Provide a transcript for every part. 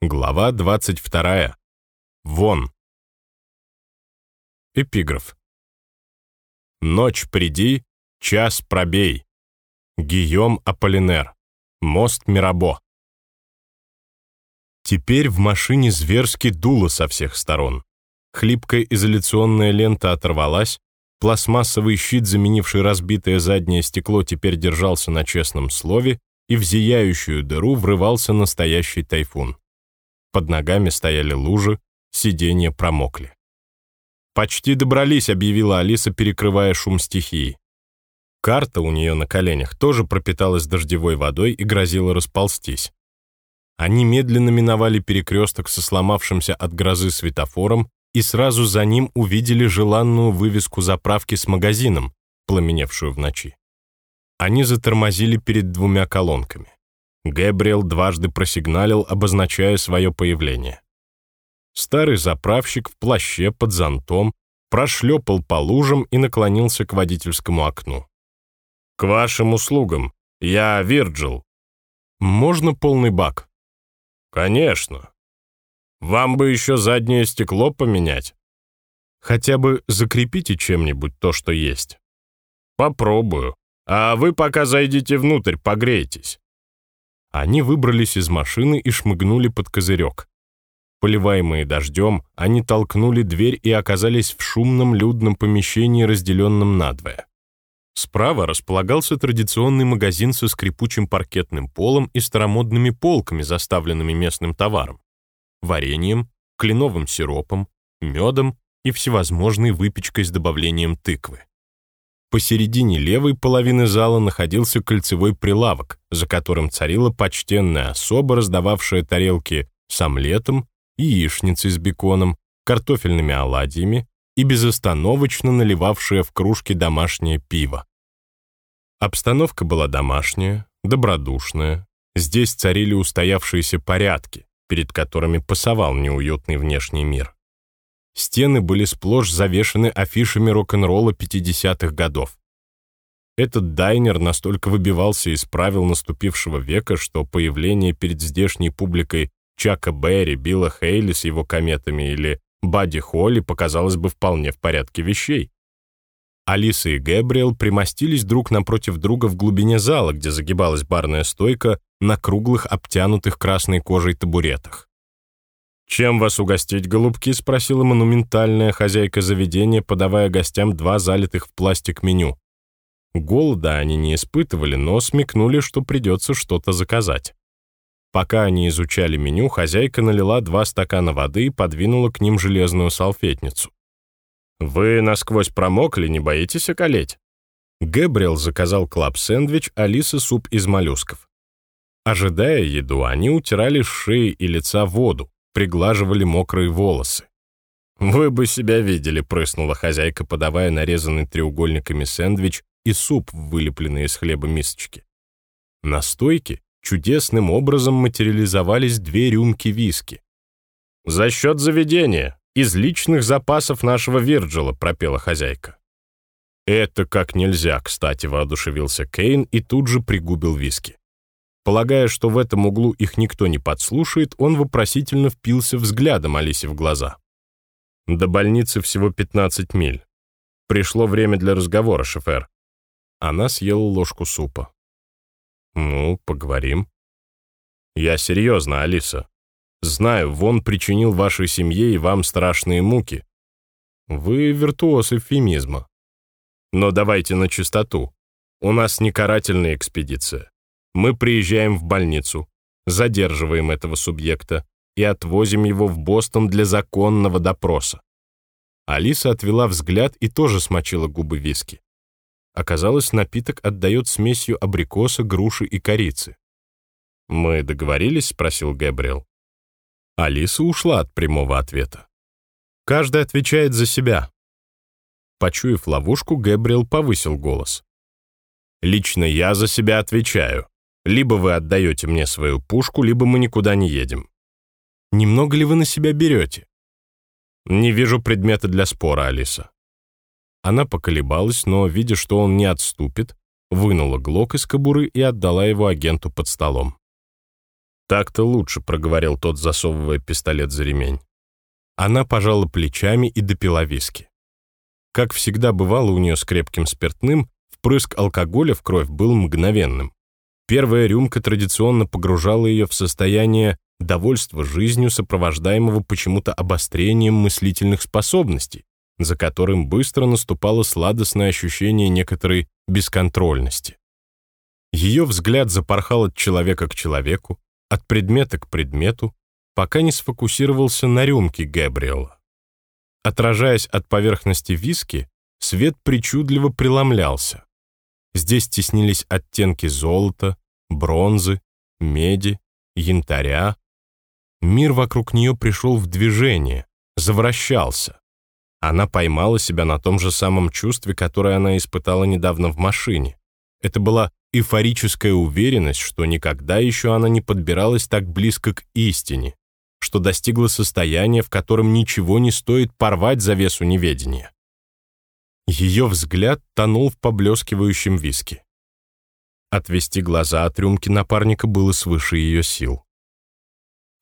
Глава 22. Вон. Эпиграф. Ночь приди, час пробей. Гийом Аполлинер. Мост Мирабо. Теперь в машине зверски дуло со всех сторон. Хлипкая изоляционная лента оторвалась, пластмассовый щит, заменивший разбитое заднее стекло, теперь держался на честном слове, и в зияющую дыру врывался настоящий тайфун. Под ногами стояли лужи, сиденья промокли. «Почти добрались», — объявила Алиса, перекрывая шум стихии. Карта у нее на коленях тоже пропиталась дождевой водой и грозила расползтись. Они медленно миновали перекресток со сломавшимся от грозы светофором и сразу за ним увидели желанную вывеску заправки с магазином, пламеневшую в ночи. Они затормозили перед двумя колонками. Гэбриэл дважды просигналил, обозначая свое появление. Старый заправщик в плаще под зонтом прошлепал по лужам и наклонился к водительскому окну. «К вашим услугам. Я Вирджил. Можно полный бак?» «Конечно. Вам бы еще заднее стекло поменять. Хотя бы закрепите чем-нибудь то, что есть. Попробую. А вы пока зайдите внутрь, погрейтесь. Они выбрались из машины и шмыгнули под козырек. Поливаемые дождем, они толкнули дверь и оказались в шумном людном помещении, разделенном надвое. Справа располагался традиционный магазин со скрипучим паркетным полом и старомодными полками, заставленными местным товаром. Вареньем, кленовым сиропом, медом и всевозможной выпечкой с добавлением тыквы. Посередине левой половины зала находился кольцевой прилавок, за которым царила почтенная особа, раздававшая тарелки с омлетом, яичницей с беконом, картофельными оладьями и безостановочно наливавшая в кружки домашнее пиво. Обстановка была домашняя, добродушная, здесь царили устоявшиеся порядки, перед которыми пасовал неуютный внешний мир. Стены были сплошь завешаны афишами рок-н-ролла 50-х годов. Этот дайнер настолько выбивался из правил наступившего века, что появление перед здешней публикой Чака Берри, Билла Хейли с его кометами или Бадди Холли показалось бы вполне в порядке вещей. Алиса и Гэбриэл примостились друг напротив друга в глубине зала, где загибалась барная стойка на круглых, обтянутых красной кожей табуретах. «Чем вас угостить, голубки?» — спросила монументальная хозяйка заведения, подавая гостям два залитых в пластик меню. Голода они не испытывали, но смекнули, что придется что-то заказать. Пока они изучали меню, хозяйка налила два стакана воды и подвинула к ним железную салфетницу. «Вы насквозь промокли, не боитесь околеть?» Гэбриэл заказал клаб-сэндвич, Алиса — суп из моллюсков. Ожидая еду, они утирали с шеи и лица воду, приглаживали мокрые волосы. «Вы бы себя видели», — прыснула хозяйка, подавая нарезанный треугольниками сэндвич и суп, вылепленный из хлеба мисочки. На стойке чудесным образом материализовались две рюмки виски. «За счет заведения, из личных запасов нашего Вирджила», — пропела хозяйка. «Это как нельзя, кстати», — воодушевился Кейн и тут же пригубил виски. Полагая, что в этом углу их никто не подслушает, он вопросительно впился взглядом Алисе в глаза. До больницы всего 15 миль. Пришло время для разговора, шофер. Она съела ложку супа. Ну, поговорим. Я серьезно, Алиса. Знаю, Вон причинил вашей семье и вам страшные муки. Вы виртуоз эвфемизма. Но давайте на чистоту. У нас не карательная экспедиция. Мы приезжаем в больницу, задерживаем этого субъекта и отвозим его в Бостон для законного допроса. Алиса отвела взгляд и тоже смочила губы виски. Оказалось, напиток отдает смесью абрикоса, груши и корицы. «Мы договорились?» — спросил Гэбриэл. Алиса ушла от прямого ответа. «Каждый отвечает за себя». Почуяв ловушку, Гэбриэл повысил голос. «Лично я за себя отвечаю. Либо вы отдаете мне свою пушку, либо мы никуда не едем. Немного ли вы на себя берете? Не вижу предмета для спора, Алиса. Она поколебалась, но, видя, что он не отступит, вынула глок из кобуры и отдала его агенту под столом. «Так-то лучше», — проговорил тот, засовывая пистолет за ремень. Она пожала плечами и допила виски. Как всегда бывало у нее с крепким спиртным, впрыск алкоголя в кровь был мгновенным. Первая рюмка традиционно погружала ее в состояние довольства жизнью, сопровождаемого почему-то обострением мыслительных способностей, за которым быстро наступало сладостное ощущение некоторой бесконтрольности. Ее взгляд запорхал от человека к человеку, от предмета к предмету, пока не сфокусировался на рюмке Гэбриэла. Отражаясь от поверхности виски, свет причудливо преломлялся. Здесь теснились оттенки золота, бронзы, меди, янтаря. Мир вокруг нее пришел в движение, завращался. Она поймала себя на том же самом чувстве, которое она испытала недавно в машине. Это была эйфорическая уверенность, что никогда еще она не подбиралась так близко к истине, что достигла состояния, в котором ничего не стоит порвать завесу неведения. Ее взгляд тонул в поблескивающем виске. Отвести глаза от рюмки напарника было свыше ее сил.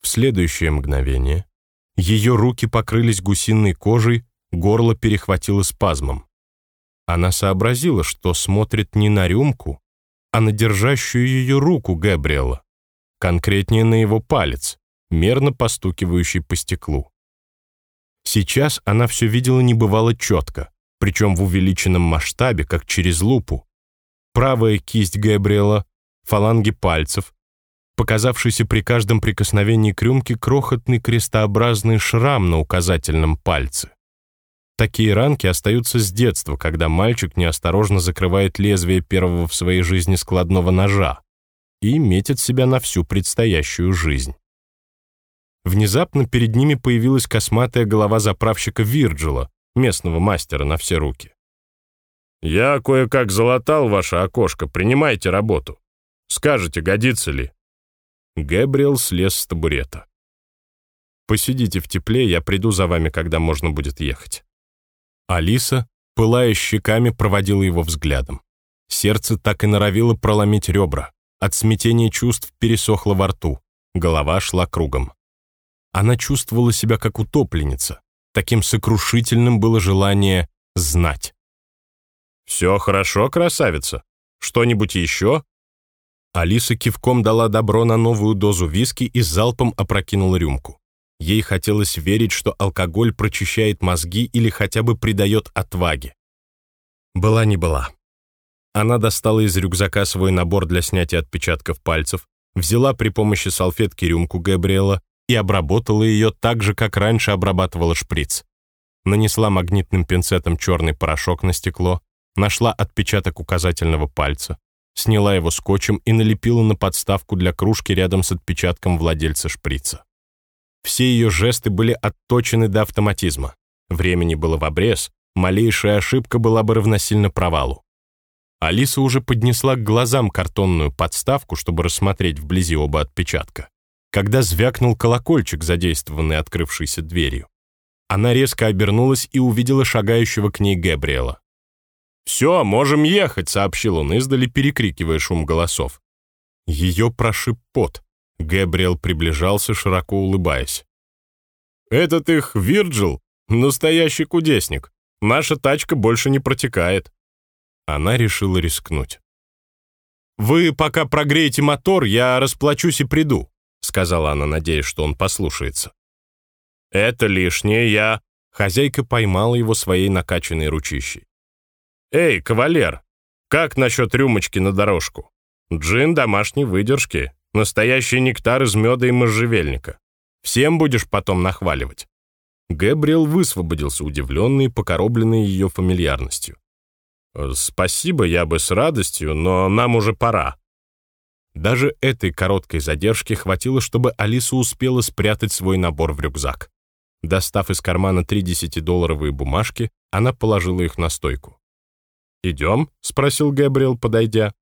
В следующее мгновение ее руки покрылись гусиной кожей, горло перехватило спазмом. Она сообразила, что смотрит не на рюмку, а на держащую ее руку Габриэла, конкретнее на его палец, мерно постукивающий по стеклу. Сейчас она все видела небывало четко, причем в увеличенном масштабе, как через лупу. Правая кисть Габриэла, фаланги пальцев, показавшийся при каждом прикосновении к рюмке крохотный крестообразный шрам на указательном пальце. Такие ранки остаются с детства, когда мальчик неосторожно закрывает лезвие первого в своей жизни складного ножа и метит себя на всю предстоящую жизнь. Внезапно перед ними появилась косматая голова заправщика Вирджила, местного мастера на все руки. «Я кое-как залатал ваше окошко, принимайте работу. Скажете, годится ли?» Гэбриэл слез с табурета. «Посидите в тепле, я приду за вами, когда можно будет ехать». Алиса, пылая щеками, проводила его взглядом. Сердце так и норовило проломить ребра. От смятения чувств пересохло во рту. Голова шла кругом. Она чувствовала себя как утопленница. Таким сокрушительным было желание знать. «Все хорошо, красавица? Что-нибудь еще?» Алиса кивком дала добро на новую дозу виски и залпом опрокинула рюмку. Ей хотелось верить, что алкоголь прочищает мозги или хотя бы придает отваги. Была не была. Она достала из рюкзака свой набор для снятия отпечатков пальцев, взяла при помощи салфетки рюмку Габриэла и обработала ее так же, как раньше обрабатывала шприц. Нанесла магнитным пинцетом черный порошок на стекло, нашла отпечаток указательного пальца, сняла его скотчем и налепила на подставку для кружки рядом с отпечатком владельца шприца. Все ее жесты были отточены до автоматизма. Времени было в обрез, малейшая ошибка была бы равносильна провалу. Алиса уже поднесла к глазам картонную подставку, чтобы рассмотреть вблизи оба отпечатка, когда звякнул колокольчик, задействованный открывшейся дверью. Она резко обернулась и увидела шагающего к ней Гэбриэла. «Все, можем ехать», — сообщил он издали, перекрикивая шум голосов. Ее прошиб пот. Гэбриэл приближался, широко улыбаясь. «Этот их Вирджил — настоящий кудесник. Наша тачка больше не протекает». Она решила рискнуть. «Вы пока прогреете мотор, я расплачусь и приду», — сказала она, надеясь, что он послушается. «Это лишнее, я...» Хозяйка поймала его своей накачанной ручищей. «Эй, кавалер, как насчет рюмочки на дорожку? Джин домашней выдержки, Настоящий нектар из меда и можжевельника. Всем будешь потом нахваливать». Гэбриэл высвободился, удивленный и покоробленный ее фамильярностью. «Спасибо, я бы с радостью, но нам уже пора». Даже этой короткой задержки хватило, чтобы Алиса успела спрятать свой набор в рюкзак. Достав из кармана три десятидолларовые бумажки, она положила их на стойку. «Идем?» — спросил Гэбриэл, подойдя.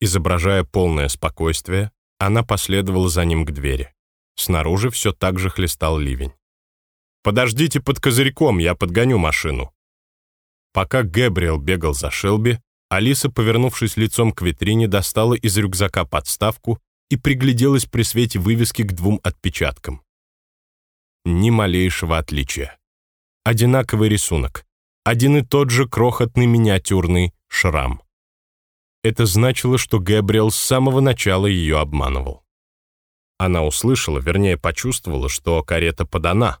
Изображая полное спокойствие, она последовала за ним к двери. Снаружи все так же хлестал ливень. «Подождите под козырьком, я подгоню машину». Пока Гэбриэл бегал за Шелби, Алиса, повернувшись лицом к витрине, достала из рюкзака подставку и пригляделась при свете вывески к двум отпечаткам. Ни малейшего отличия. Одинаковый рисунок. Один и тот же крохотный миниатюрный шрам. Это значило, что Гэбриэл с самого начала ее обманывал. Она услышала, вернее, почувствовала, что карета подана.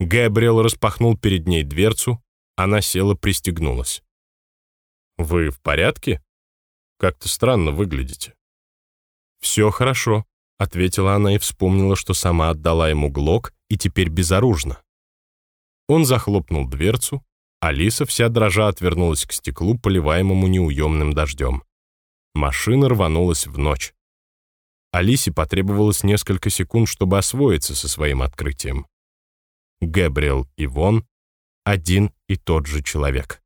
Гэбриэл распахнул перед ней дверцу, она села, пристегнулась. «Вы в порядке? Как-то странно выглядите». «Все хорошо», — ответила она и вспомнила, что сама отдала ему глок и теперь безоружна. Он захлопнул дверцу, Алиса вся дрожа отвернулась к стеклу, поливаемому неуемным дождем. Машина рванулась в ночь. Алисе потребовалось несколько секунд, чтобы освоиться со своим открытием. Гэбриэл и Вон — один и тот же человек.